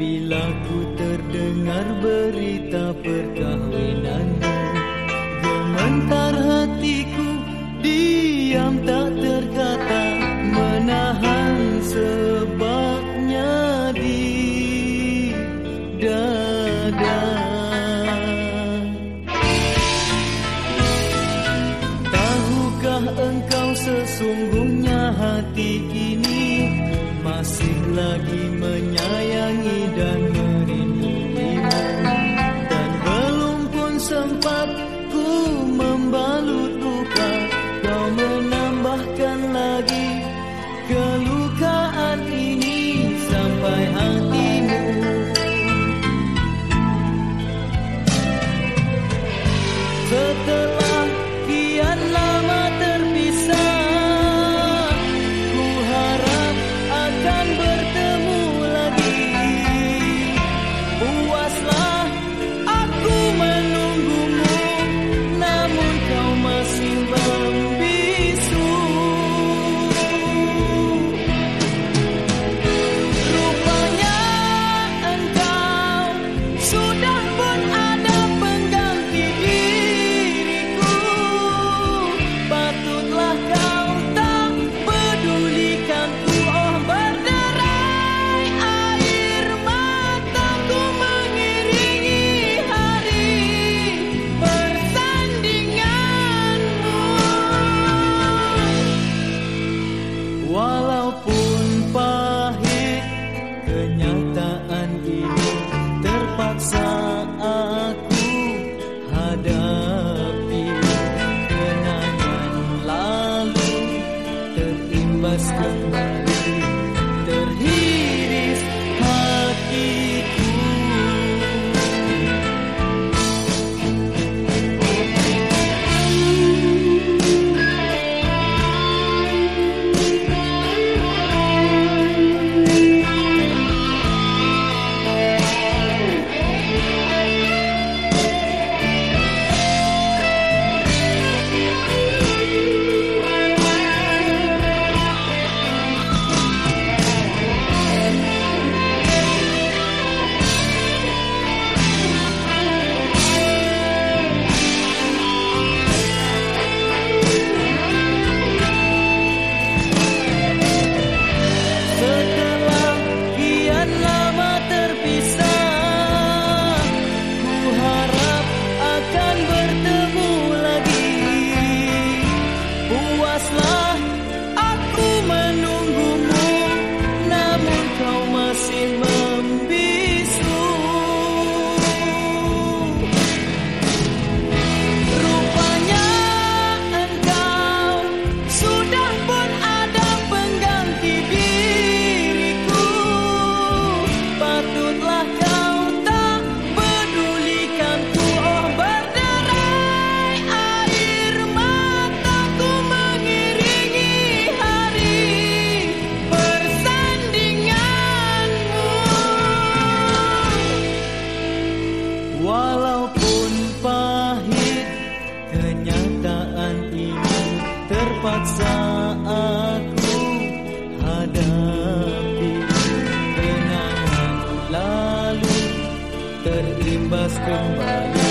Bila ku terdengar berita perkahwinanmu Gementar hatiku diam tak terkata Menahan sebabnya di dada. Tahukah engkau sesungguhnya hati ini Masih lagi menyayangi Walaupun pahit kenyataan ini terpaksa aku hadapi. Kenangan lalu terimbas kembali Tesla. aku hadapi kenangan lalu terimbas kembali